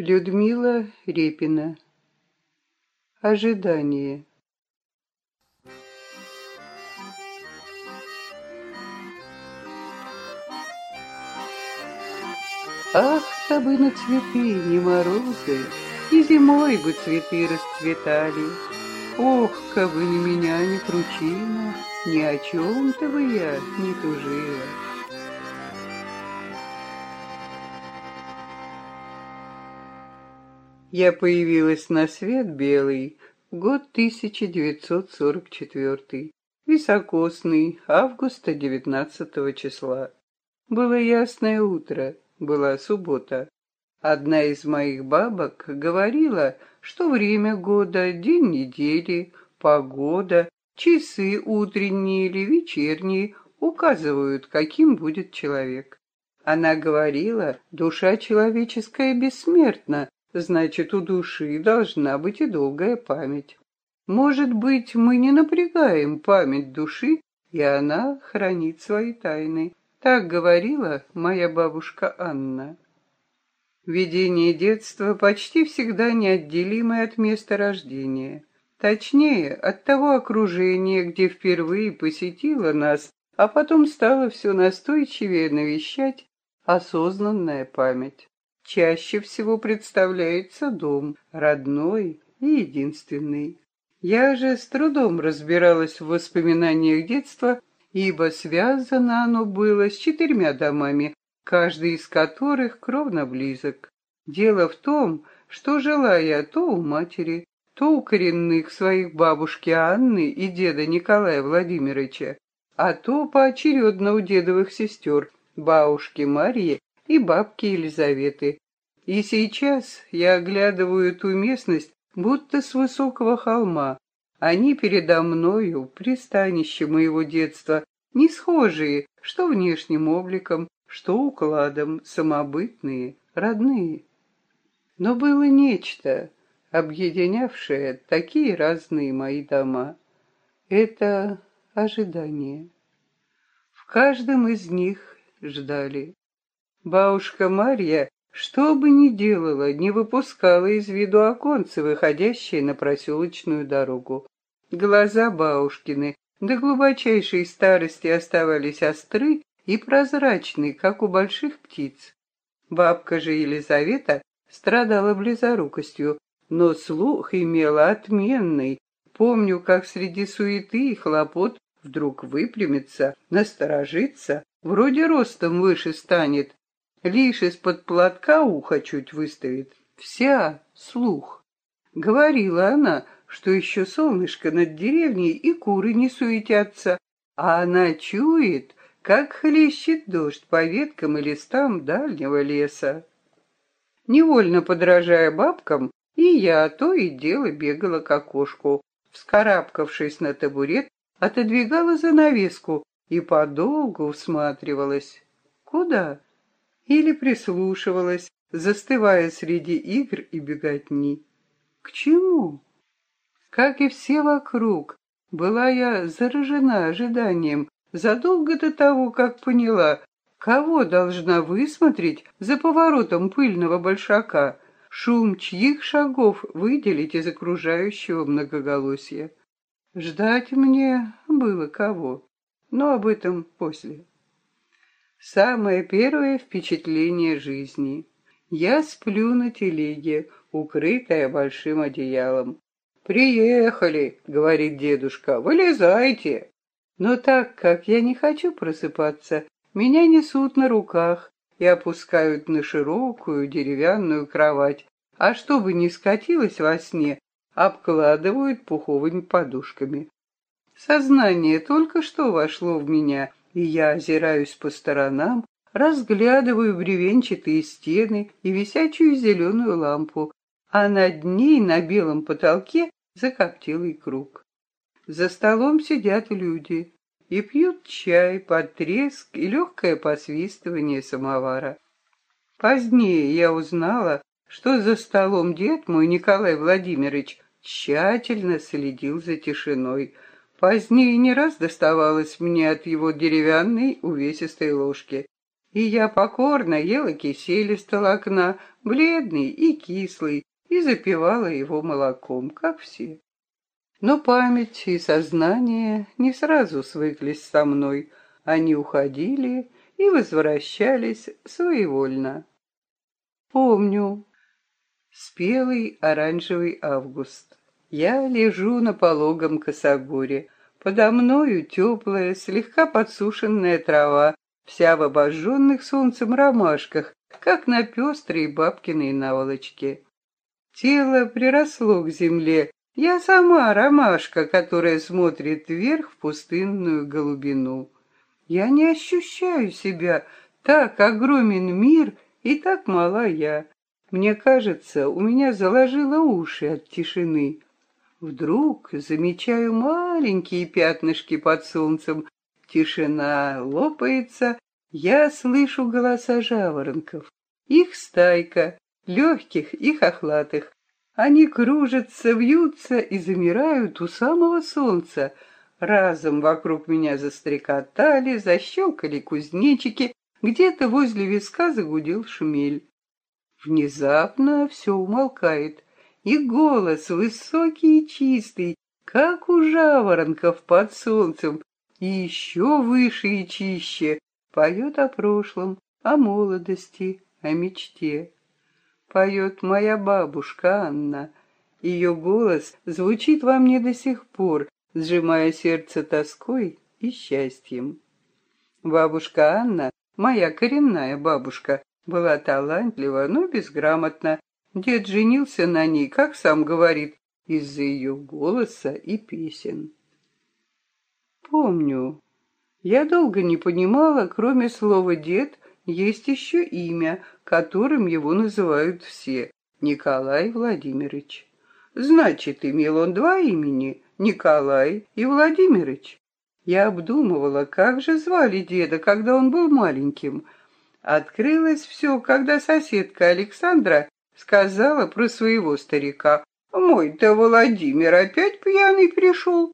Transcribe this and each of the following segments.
Людмила Репина. Ожидание. Ах, бы на цветы не морозы, И зимой бы цветы расцветали. Ох, кабы ни меня, ни кручина, Ни о чем-то бы я не тужила. Я появилась на свет белый год 1944, високосный, августа 19 числа. Было ясное утро, была суббота. Одна из моих бабок говорила, что время года, день недели, погода, часы утренние или вечерние указывают, каким будет человек. Она говорила, душа человеческая бессмертна, значит, у души должна быть и долгая память. Может быть, мы не напрягаем память души, и она хранит свои тайны. Так говорила моя бабушка Анна. Видение детства почти всегда неотделимое от места рождения. Точнее, от того окружения, где впервые посетила нас, а потом стала все настойчивее навещать осознанная память чаще всего представляется дом, родной и единственный. Я же с трудом разбиралась в воспоминаниях детства, ибо связано оно было с четырьмя домами, каждый из которых кровно близок. Дело в том, что жила я то у матери, то у коренных своих бабушки Анны и деда Николая Владимировича, а то поочередно у дедовых сестер, бабушки Марьи и бабки Елизаветы. И сейчас я оглядываю ту местность, будто с высокого холма. Они передо мною, пристанище моего детства, не схожие, что внешним обликом, что укладом, самобытные, родные. Но было нечто, объединявшее такие разные мои дома. Это ожидание. В каждом из них ждали. Бабушка Марья, что бы ни делала, не выпускала из виду оконцы, выходящие на проселочную дорогу. Глаза бабушкины до глубочайшей старости оставались остры и прозрачны, как у больших птиц. Бабка же Елизавета страдала близорукостью, но слух имела отменный. Помню, как среди суеты и хлопот вдруг выпрямится, насторожится, вроде ростом выше станет, лишь из-под платка ухо чуть выставит. Вся слух. Говорила она, что еще солнышко над деревней и куры не суетятся, а она чует, как хлещет дождь по веткам и листам дальнего леса. Невольно подражая бабкам, и я то и дело бегала к окошку, вскарабкавшись на табурет, отодвигала занавеску и подолгу всматривалась. Куда? Или прислушивалась, застывая среди игр и беготни. К чему? Как и все вокруг, была я заражена ожиданием задолго до того, как поняла, кого должна высмотреть за поворотом пыльного большака, шум чьих шагов выделить из окружающего многоголосия. Ждать мне было кого, но об этом после. Самое первое впечатление жизни. Я сплю на телеге, укрытая большим одеялом. «Приехали», — говорит дедушка, — «вылезайте». Но так как я не хочу просыпаться, меня несут на руках и опускают на широкую деревянную кровать, а чтобы не скатилась во сне, обкладывают пуховыми подушками. Сознание только что вошло в меня, и я озираюсь по сторонам, разглядываю бревенчатые стены и висячую зеленую лампу, а над ней на белом потолке закоптелый круг. За столом сидят люди и пьют чай под треск и легкое посвистывание самовара. Позднее я узнала, что за столом дед мой Николай Владимирович тщательно следил за тишиной, Позднее не раз доставалось мне от его деревянной увесистой ложки. и я покорно ела кисель из толокна, бледный и кислый, и запивала его молоком, как все. Но память и сознание не сразу свыклись со мной. Они уходили и возвращались своевольно. Помню. Спелый оранжевый август. Я лежу на пологом косогоре. Подо мною теплая, слегка подсушенная трава, вся в обожженных солнцем ромашках, как на пестрой бабкиной наволочке. Тело приросло к земле, я сама ромашка, которая смотрит вверх в пустынную голубину. Я не ощущаю себя, так огромен мир и так мала я. Мне кажется, у меня заложило уши от тишины. Вдруг замечаю маленькие пятнышки под солнцем. Тишина лопается, я слышу голоса жаворонков. Их стайка, легких и хохлатых. Они кружатся, вьются и замирают у самого солнца. Разом вокруг меня застрекотали, защелкали кузнечики, где-то возле виска загудел шмель. Внезапно все умолкает, и голос высокий и чистый, как у жаворонков под солнцем, и еще выше и чище, поет о прошлом, о молодости, о мечте поет моя бабушка Анна. Ее голос звучит во мне до сих пор, сжимая сердце тоской и счастьем. Бабушка Анна, моя коренная бабушка, была талантлива, но безграмотна. Дед женился на ней, как сам говорит, из-за ее голоса и песен. Помню, я долго не понимала, кроме слова «дед», есть еще имя, которым его называют все — Николай Владимирович. Значит, имел он два имени — Николай и Владимирович. Я обдумывала, как же звали деда, когда он был маленьким. Открылось все, когда соседка Александра сказала про своего старика. «Мой-то Владимир опять пьяный пришел».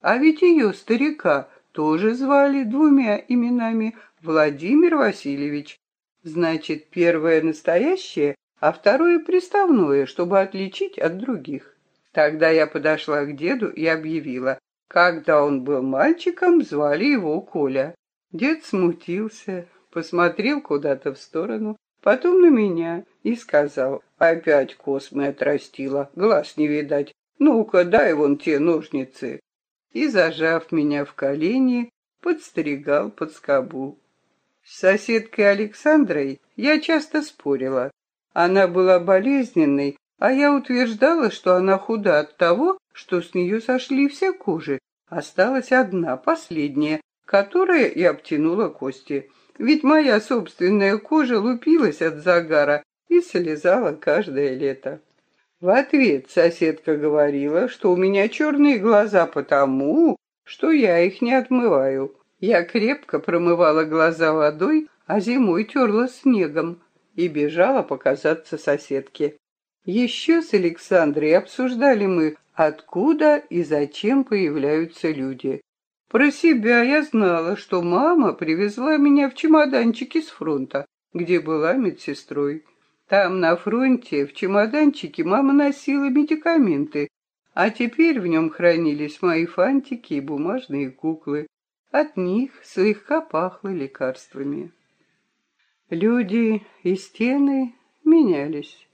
А ведь ее старика тоже звали двумя именами Владимир Васильевич. Значит, первое настоящее, а второе приставное, чтобы отличить от других. Тогда я подошла к деду и объявила. Когда он был мальчиком, звали его Коля. Дед смутился, посмотрел куда-то в сторону, потом на меня и сказал, опять космы отрастила, глаз не видать. Ну-ка, дай вон те ножницы. И, зажав меня в колени, подстерегал под скобу. С соседкой Александрой я часто спорила. Она была болезненной, а я утверждала, что она худа от того, что с нее сошли все кожи. Осталась одна, последняя, которая и обтянула кости. Ведь моя собственная кожа лупилась от загара и слезала каждое лето. В ответ соседка говорила, что у меня черные глаза потому, что я их не отмываю. Я крепко промывала глаза водой, а зимой терла снегом и бежала показаться соседке. Еще с Александрой обсуждали мы, откуда и зачем появляются люди. Про себя я знала, что мама привезла меня в чемоданчике с фронта, где была медсестрой. Там, на фронте, в чемоданчике мама носила медикаменты, а теперь в нем хранились мои фантики и бумажные куклы. От них слегка пахло лекарствами. Люди и стены менялись.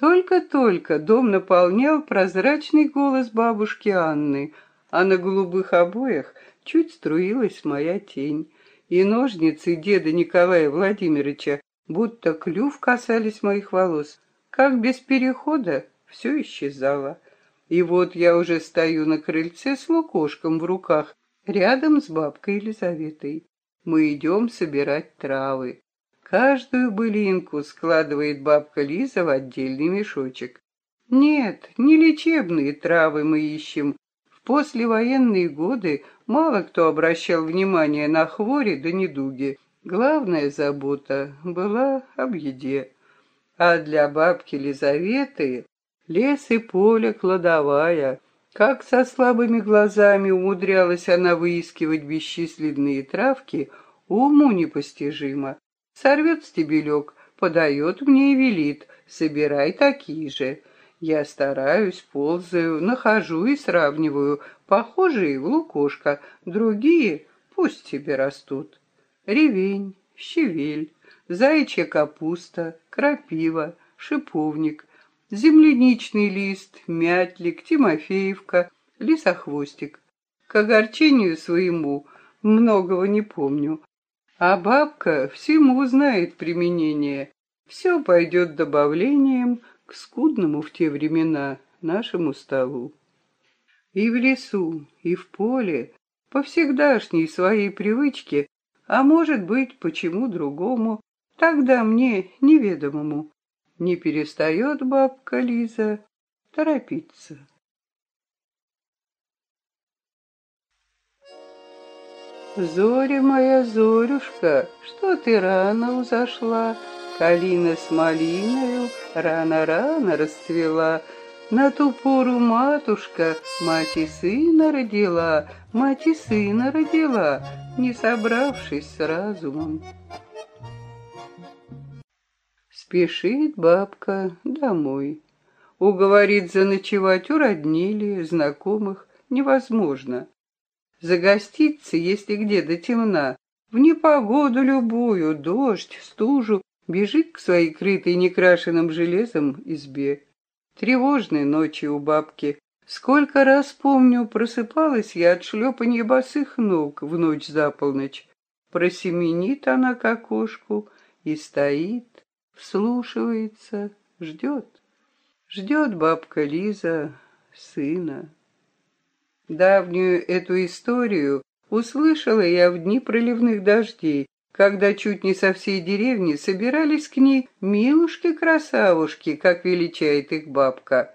Только-только дом наполнял прозрачный голос бабушки Анны, а на голубых обоях чуть струилась моя тень, и ножницы деда Николая Владимировича будто клюв касались моих волос. Как без перехода все исчезало. И вот я уже стою на крыльце с лукошком в руках, Рядом с бабкой Елизаветой мы идем собирать травы. Каждую былинку складывает бабка Лиза в отдельный мешочек. Нет, не лечебные травы мы ищем. В послевоенные годы мало кто обращал внимание на хвори да недуги. Главная забота была об еде. А для бабки Лизаветы лес и поле кладовая, как со слабыми глазами умудрялась она выискивать бесчисленные травки, уму непостижимо. Сорвет стебелек, подает мне и велит, собирай такие же. Я стараюсь, ползаю, нахожу и сравниваю. Похожие в лукошко, другие пусть себе растут. Ревень, щавель, заячья капуста, крапива, шиповник, земляничный лист, мятлик, тимофеевка, лисохвостик. К огорчению своему многого не помню. А бабка всему знает применение. Все пойдет добавлением к скудному в те времена нашему столу. И в лесу, и в поле, по всегдашней своей привычке, а может быть, почему другому, тогда мне неведомому, не перестает бабка Лиза торопиться. Зоря моя, Зорюшка, что ты рано узошла, Калина с малиною рано-рано расцвела, На ту пору матушка мать и сына родила, Мать и сына родила, не собравшись с разумом. Спешит бабка домой. Уговорить заночевать у роднили, знакомых невозможно. Загоститься, если где до темна, в непогоду любую, дождь, стужу, бежит к своей крытой некрашенным железом избе. Тревожной ночи у бабки. Сколько раз помню, просыпалась я от шлепанья босых ног в ночь за полночь. Просеменит она к окошку и стоит, вслушивается, ждет. Ждет бабка Лиза сына. Давнюю эту историю услышала я в дни проливных дождей, когда чуть не со всей деревни собирались к ней милушки-красавушки, как величает их бабка.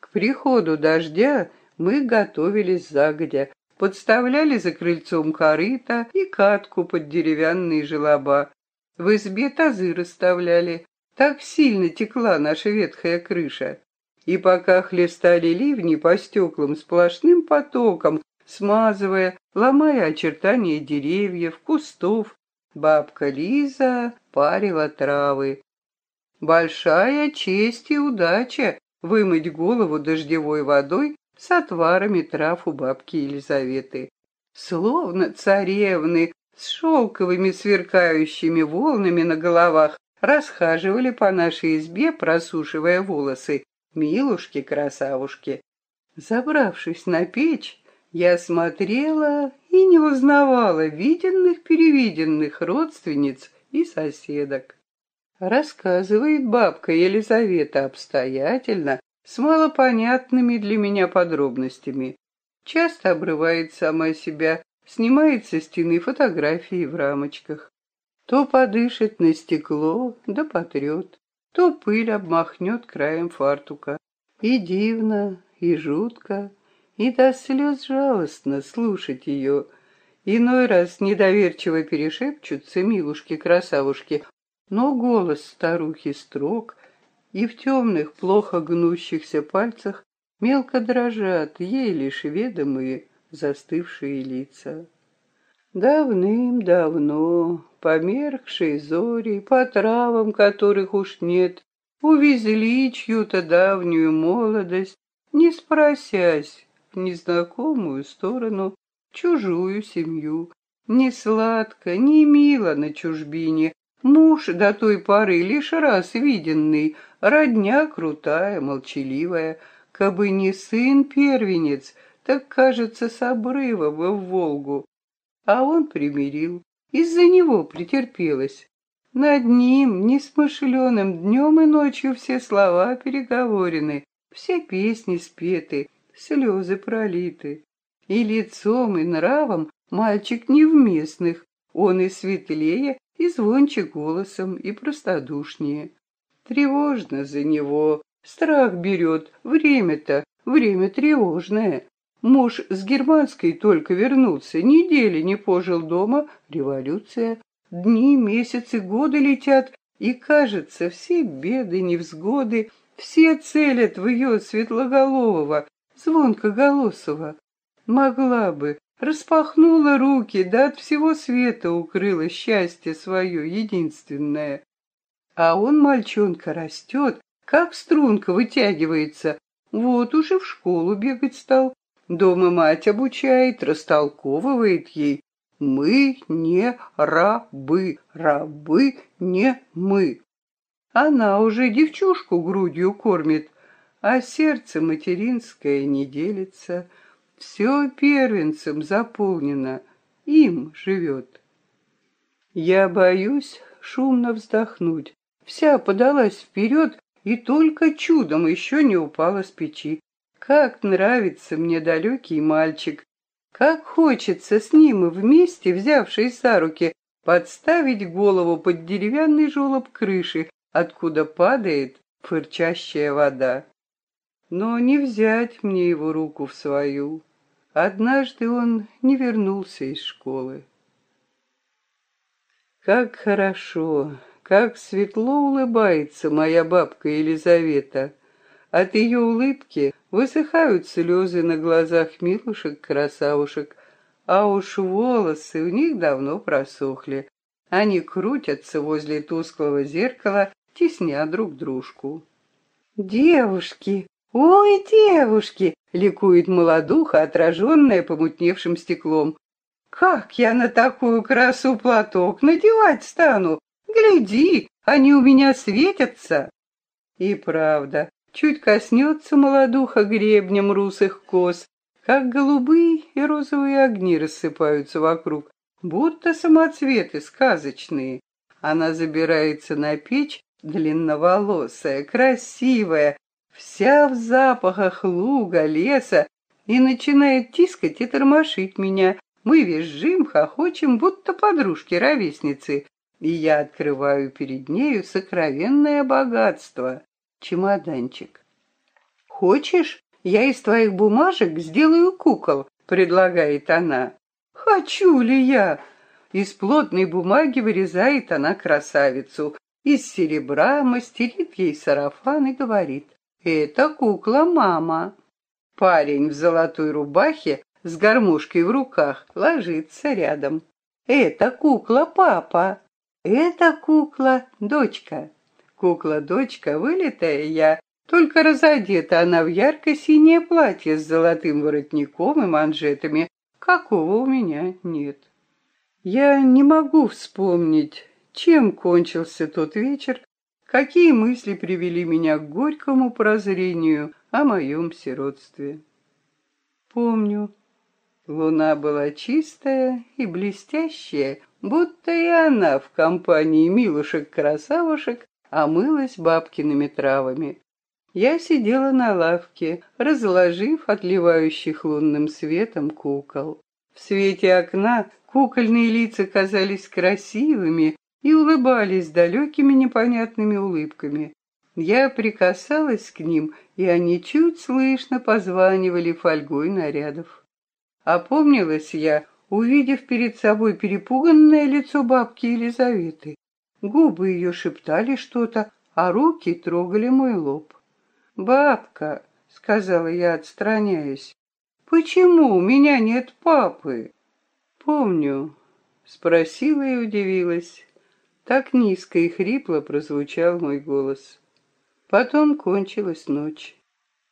К приходу дождя мы готовились загодя, подставляли за крыльцом корыто и катку под деревянные желоба. В избе тазы расставляли, так сильно текла наша ветхая крыша. И пока хлестали ливни по стеклам сплошным потоком, смазывая, ломая очертания деревьев, кустов, бабка Лиза парила травы. Большая честь и удача вымыть голову дождевой водой с отварами трав у бабки Елизаветы. Словно царевны с шелковыми сверкающими волнами на головах расхаживали по нашей избе, просушивая волосы, милушки-красавушки. Забравшись на печь, я смотрела и не узнавала виденных-перевиденных родственниц и соседок. Рассказывает бабка Елизавета обстоятельно, с малопонятными для меня подробностями. Часто обрывает сама себя, снимает со стены фотографии в рамочках. То подышит на стекло, да потрет то пыль обмахнет краем фартука. И дивно, и жутко, и до слез жалостно слушать ее. Иной раз недоверчиво перешепчутся милушки-красавушки, но голос старухи строг, и в темных, плохо гнущихся пальцах мелко дрожат ей лишь ведомые застывшие лица. Давным-давно померкшей зори, по травам которых уж нет, увезли чью-то давнюю молодость, не спросясь незнакомую сторону чужую семью. Не сладко, не мило на чужбине, муж до той поры лишь раз виденный, родня крутая, молчаливая, кабы не сын-первенец, так, кажется, с обрыва в Волгу. А он примирил, из-за него претерпелась. Над ним, несмышленым днем и ночью все слова переговорены, все песни спеты, слезы пролиты. И лицом, и нравом мальчик невместных, он и светлее, и звонче голосом, и простодушнее. Тревожно за него, страх берет, время-то, время тревожное. Муж с германской только вернулся, недели не пожил дома, революция. Дни, месяцы, годы летят, и, кажется, все беды, невзгоды, все целят в ее светлоголового, звонкоголосого. Могла бы, распахнула руки, да от всего света укрыла счастье свое единственное. А он, мальчонка, растет, как струнка вытягивается, вот уже в школу бегать стал. Дома мать обучает, растолковывает ей. Мы не рабы, рабы не мы. Она уже девчушку грудью кормит, а сердце материнское не делится. Все первенцем заполнено, им живет. Я боюсь шумно вздохнуть. Вся подалась вперед и только чудом еще не упала с печи. Как нравится мне далекий мальчик. Как хочется с ним и вместе, взявшись за руки, подставить голову под деревянный желоб крыши, откуда падает фырчащая вода. Но не взять мне его руку в свою. Однажды он не вернулся из школы. Как хорошо, как светло улыбается моя бабка Елизавета. От ее улыбки высыхают слезы на глазах милушек-красавушек, а уж волосы у них давно просохли. Они крутятся возле тусклого зеркала, тесня друг дружку. «Девушки! Ой, девушки!» — ликует молодуха, отраженная помутневшим стеклом. «Как я на такую красу платок надевать стану? Гляди, они у меня светятся!» И правда, чуть коснется молодуха гребнем русых кос, как голубые и розовые огни рассыпаются вокруг, будто самоцветы сказочные. Она забирается на печь, длинноволосая, красивая, вся в запахах луга, леса, и начинает тискать и тормошить меня. Мы визжим, хохочем, будто подружки-ровесницы, и я открываю перед нею сокровенное богатство — чемоданчик. «Хочешь, я из твоих бумажек сделаю кукол?» — предлагает она. «Хочу ли я?» Из плотной бумаги вырезает она красавицу, из серебра мастерит ей сарафан и говорит, «Это кукла мама». Парень в золотой рубахе с гармошкой в руках ложится рядом. «Это кукла папа». «Это кукла дочка». Кукла-дочка, вылитая я, только разодета она в ярко-синее платье с золотым воротником и манжетами, какого у меня нет. Я не могу вспомнить, чем кончился тот вечер, какие мысли привели меня к горькому прозрению о моем сиротстве. Помню, луна была чистая и блестящая, будто и она в компании милушек-красавушек омылась бабкиными травами. Я сидела на лавке, разложив отливающих лунным светом кукол. В свете окна кукольные лица казались красивыми, и улыбались далекими непонятными улыбками. Я прикасалась к ним, и они чуть слышно позванивали фольгой нарядов. Опомнилась я, увидев перед собой перепуганное лицо бабки Елизаветы. Губы ее шептали что-то, а руки трогали мой лоб. «Бабка», — сказала я, отстраняясь, — «почему у меня нет папы?» «Помню», — спросила и удивилась. Так низко и хрипло прозвучал мой голос. Потом кончилась ночь.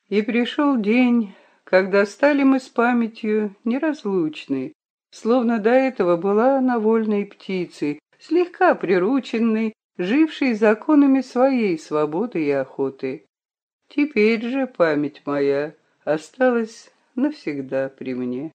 И пришел день, когда стали мы с памятью неразлучны, словно до этого была она вольной птицей, слегка прирученной, жившей законами своей свободы и охоты. Теперь же память моя осталась навсегда при мне.